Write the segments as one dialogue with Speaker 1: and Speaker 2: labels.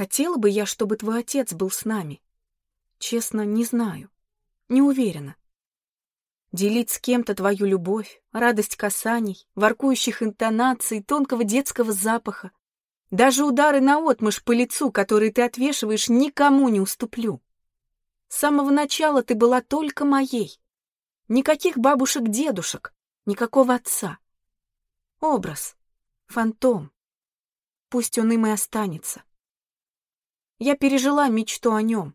Speaker 1: Хотела бы я, чтобы твой отец был с нами. Честно, не знаю. Не уверена. Делить с кем-то твою любовь, радость касаний, воркующих интонаций, тонкого детского запаха. Даже удары наотмашь по лицу, которые ты отвешиваешь, никому не уступлю. С самого начала ты была только моей. Никаких бабушек-дедушек, никакого отца. Образ, фантом. Пусть он им и останется. Я пережила мечту о нем,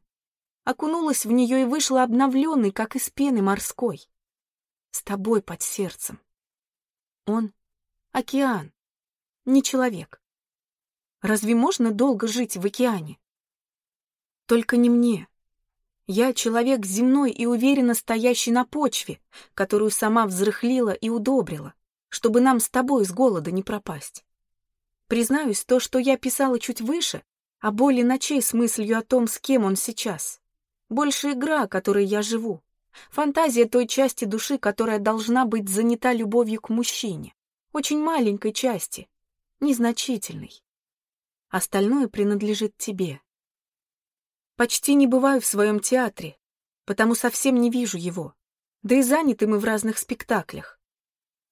Speaker 1: окунулась в нее и вышла обновленной, как из пены морской. С тобой под сердцем. Он — океан, не человек. Разве можно долго жить в океане? Только не мне. Я человек земной и уверенно стоящий на почве, которую сама взрыхлила и удобрила, чтобы нам с тобой с голода не пропасть. Признаюсь, то, что я писала чуть выше, о боли ночей с мыслью о том, с кем он сейчас. Больше игра, которой я живу. Фантазия той части души, которая должна быть занята любовью к мужчине. Очень маленькой части, незначительной. Остальное принадлежит тебе. Почти не бываю в своем театре, потому совсем не вижу его. Да и заняты мы в разных спектаклях.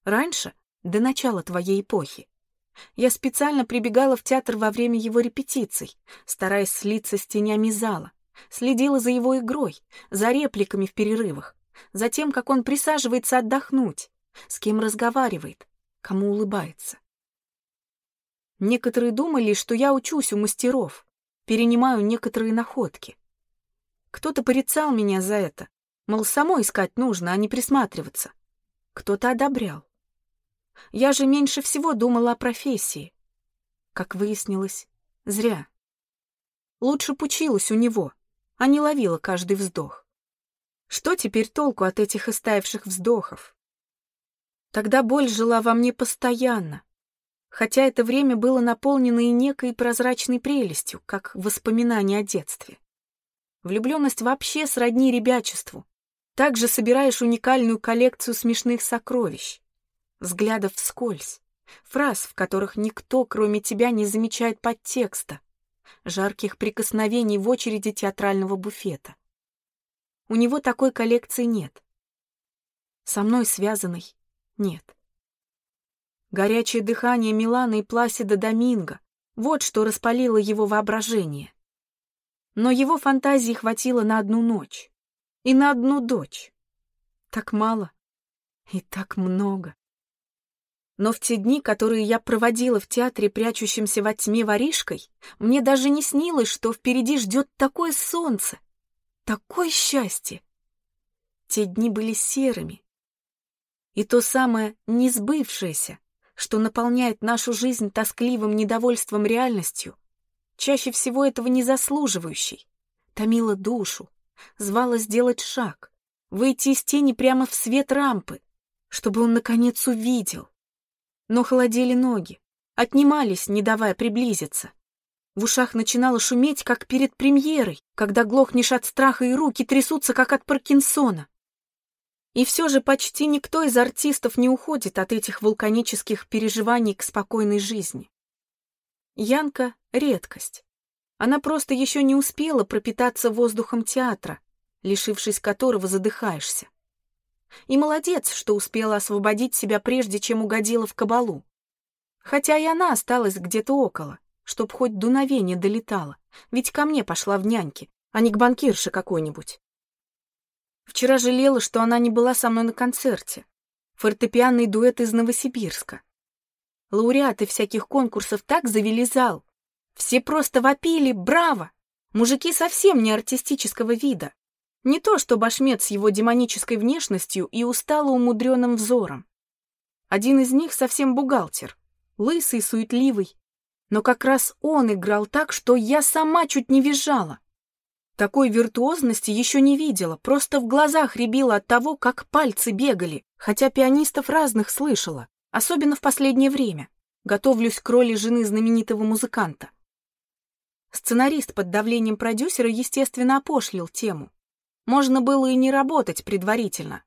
Speaker 1: Раньше, до начала твоей эпохи, я специально прибегала в театр во время его репетиций, стараясь слиться с тенями зала, следила за его игрой, за репликами в перерывах, за тем, как он присаживается отдохнуть, с кем разговаривает, кому улыбается. Некоторые думали, что я учусь у мастеров, перенимаю некоторые находки. Кто-то порицал меня за это, мол, самой искать нужно, а не присматриваться. Кто-то одобрял. Я же меньше всего думала о профессии. Как выяснилось, зря. Лучше пучилась у него, а не ловила каждый вздох. Что теперь толку от этих истаивших вздохов? Тогда боль жила во мне постоянно, хотя это время было наполнено и некой прозрачной прелестью, как воспоминание о детстве. Влюбленность вообще сродни ребячеству. Также собираешь уникальную коллекцию смешных сокровищ, взглядов вскользь, фраз, в которых никто, кроме тебя, не замечает подтекста, жарких прикосновений в очереди театрального буфета. У него такой коллекции нет. Со мной связанной нет. Горячее дыхание Миланы и Пласида Доминго — вот что распалило его воображение. Но его фантазии хватило на одну ночь. И на одну дочь. Так мало и так много. Но в те дни, которые я проводила в театре, прячущемся во тьме воришкой, мне даже не снилось, что впереди ждет такое солнце, такое счастье. Те дни были серыми. И то самое несбывшееся, что наполняет нашу жизнь тоскливым недовольством реальностью, чаще всего этого не заслуживающей, томила душу, звала сделать шаг, выйти из тени прямо в свет рампы, чтобы он, наконец, увидел. Но холодели ноги, отнимались, не давая приблизиться. В ушах начинало шуметь, как перед премьерой, когда глохнешь от страха и руки трясутся, как от Паркинсона. И все же почти никто из артистов не уходит от этих вулканических переживаний к спокойной жизни. Янка — редкость. Она просто еще не успела пропитаться воздухом театра, лишившись которого задыхаешься. И молодец, что успела освободить себя прежде, чем угодила в кабалу. Хотя и она осталась где-то около, чтоб хоть дуновение долетало, ведь ко мне пошла в няньки, а не к банкирше какой-нибудь. Вчера жалела, что она не была со мной на концерте. Фортепианный дуэт из Новосибирска. Лауреаты всяких конкурсов так завели зал. Все просто вопили «Браво!». Мужики совсем не артистического вида. Не то, что Башмет с его демонической внешностью и устало умудренным взором. Один из них совсем бухгалтер, лысый, суетливый. Но как раз он играл так, что я сама чуть не визжала. Такой виртуозности еще не видела, просто в глазах рябила от того, как пальцы бегали, хотя пианистов разных слышала, особенно в последнее время. Готовлюсь к роли жены знаменитого музыканта. Сценарист под давлением продюсера, естественно, опошлил тему. Можно было и не работать предварительно,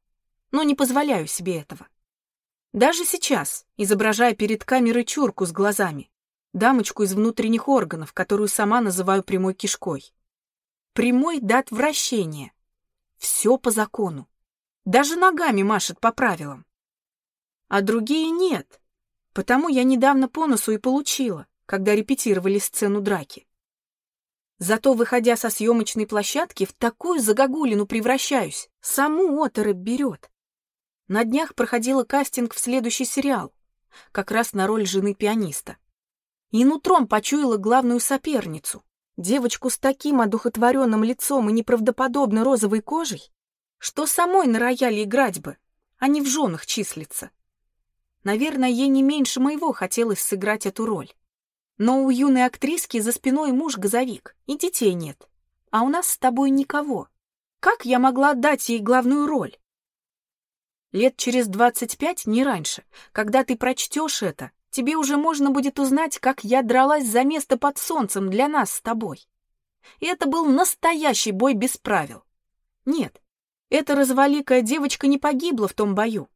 Speaker 1: но не позволяю себе этого. Даже сейчас, изображая перед камерой чурку с глазами, дамочку из внутренних органов, которую сама называю прямой кишкой. Прямой до отвращения. Все по закону. Даже ногами машет по правилам. А другие нет. Потому я недавно по носу и получила, когда репетировали сцену драки. Зато, выходя со съемочной площадки, в такую загогулину превращаюсь. Саму оторопь берет. На днях проходила кастинг в следующий сериал, как раз на роль жены пианиста. И нутром почуяла главную соперницу, девочку с таким одухотворенным лицом и неправдоподобно розовой кожей, что самой на рояле играть бы, а не в женах числиться. Наверное, ей не меньше моего хотелось сыграть эту роль. Но у юной актриски за спиной муж-газовик, и детей нет. А у нас с тобой никого. Как я могла отдать ей главную роль? Лет через двадцать пять, не раньше, когда ты прочтешь это, тебе уже можно будет узнать, как я дралась за место под солнцем для нас с тобой. И это был настоящий бой без правил. Нет, эта разваликая девочка не погибла в том бою.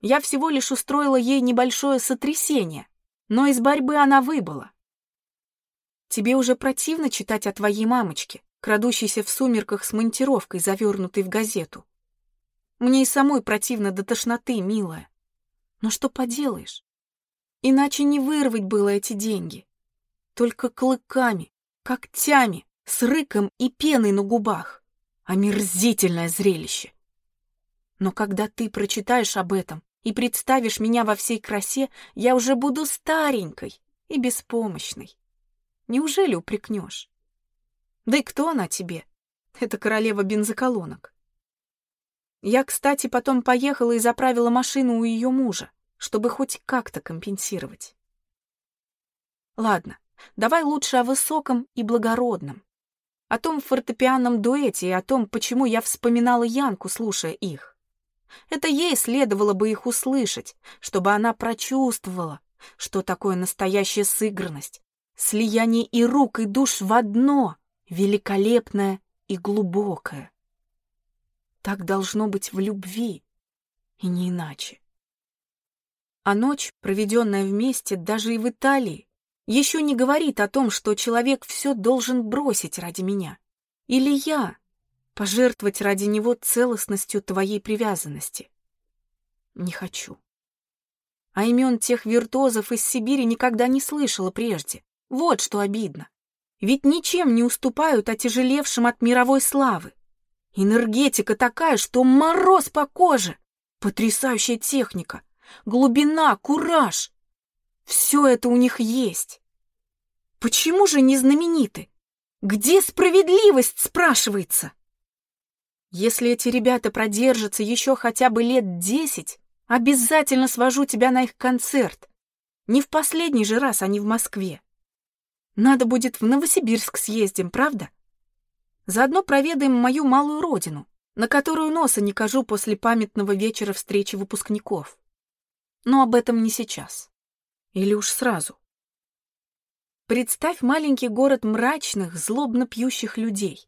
Speaker 1: Я всего лишь устроила ей небольшое сотрясение, но из борьбы она выбыла. Тебе уже противно читать о твоей мамочке, крадущейся в сумерках с монтировкой, завернутой в газету. Мне и самой противно до тошноты, милая. Но что поделаешь? Иначе не вырвать было эти деньги. Только клыками, когтями, с рыком и пеной на губах. Омерзительное зрелище. Но когда ты прочитаешь об этом и представишь меня во всей красе, я уже буду старенькой и беспомощной. Неужели упрекнешь? Да и кто она тебе? Это королева бензоколонок. Я, кстати, потом поехала и заправила машину у ее мужа, чтобы хоть как-то компенсировать. Ладно, давай лучше о высоком и благородном. О том фортепианном дуэте и о том, почему я вспоминала Янку, слушая их. Это ей следовало бы их услышать, чтобы она прочувствовала, что такое настоящая сыгранность, Слияние и рук, и душ в одно, великолепное и глубокое. Так должно быть в любви, и не иначе. А ночь, проведенная вместе, даже и в Италии, еще не говорит о том, что человек все должен бросить ради меня. Или я пожертвовать ради него целостностью твоей привязанности. Не хочу. А имен тех виртуозов из Сибири никогда не слышала прежде. Вот что обидно. Ведь ничем не уступают отяжелевшим от мировой славы. Энергетика такая, что мороз по коже. Потрясающая техника, глубина, кураж. Все это у них есть. Почему же не знамениты? Где справедливость, спрашивается? Если эти ребята продержатся еще хотя бы лет десять, обязательно свожу тебя на их концерт. Не в последний же раз они в Москве. Надо будет в Новосибирск съездим, правда? Заодно проведаем мою малую родину, на которую носа не кажу после памятного вечера встречи выпускников. Но об этом не сейчас. Или уж сразу. Представь маленький город мрачных, злобно пьющих людей.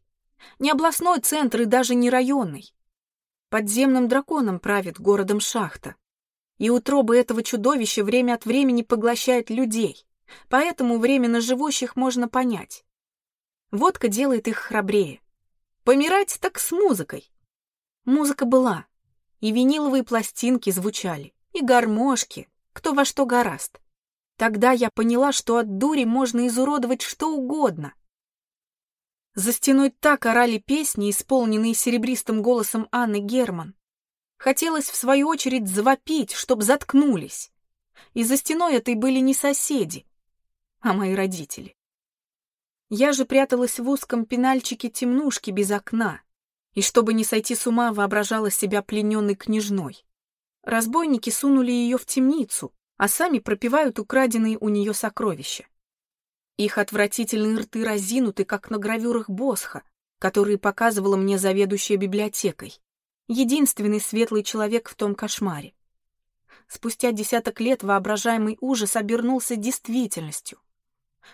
Speaker 1: Не областной центр и даже не районный. Подземным драконом правит городом шахта. И утроба этого чудовища время от времени поглощает людей. Поэтому временно живущих можно понять. Водка делает их храбрее. Помирать так с музыкой. Музыка была, и виниловые пластинки звучали, и гармошки, кто во что гораст. Тогда я поняла, что от дури можно изуродовать что угодно. За стеной так орали песни, исполненные серебристым голосом Анны Герман. Хотелось, в свою очередь, завопить, чтоб заткнулись. И за стеной этой были не соседи, а мои родители. Я же пряталась в узком пенальчике темнушки без окна, и чтобы не сойти с ума, воображала себя плененной княжной. Разбойники сунули ее в темницу, а сами пропивают украденные у нее сокровища. Их отвратительные рты разинуты, как на гравюрах Босха, которые показывала мне заведующая библиотекой. Единственный светлый человек в том кошмаре. Спустя десяток лет воображаемый ужас обернулся действительностью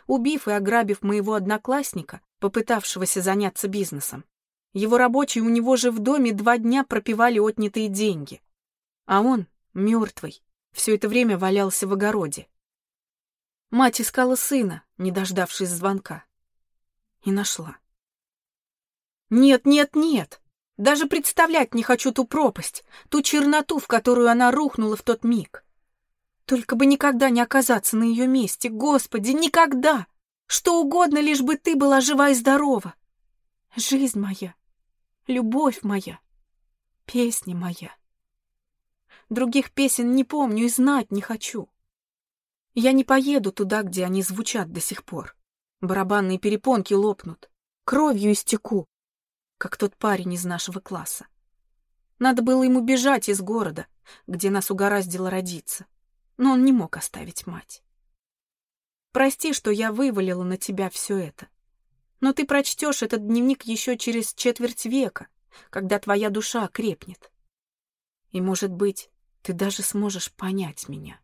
Speaker 1: убив и ограбив моего одноклассника, попытавшегося заняться бизнесом. Его рабочие у него же в доме два дня пропивали отнятые деньги. А он, мертвый, все это время валялся в огороде. Мать искала сына, не дождавшись звонка. И нашла. Нет, нет, нет. Даже представлять не хочу ту пропасть, ту черноту, в которую она рухнула в тот миг. Только бы никогда не оказаться на ее месте, Господи, никогда! Что угодно, лишь бы ты была жива и здорова. Жизнь моя, любовь моя, песня моя. Других песен не помню и знать не хочу. Я не поеду туда, где они звучат до сих пор. Барабанные перепонки лопнут, кровью истеку, как тот парень из нашего класса. Надо было ему бежать из города, где нас угораздило родиться, но он не мог оставить мать. Прости, что я вывалила на тебя все это. Но ты прочтешь этот дневник еще через четверть века, когда твоя душа крепнет. И, может быть, ты даже сможешь понять меня.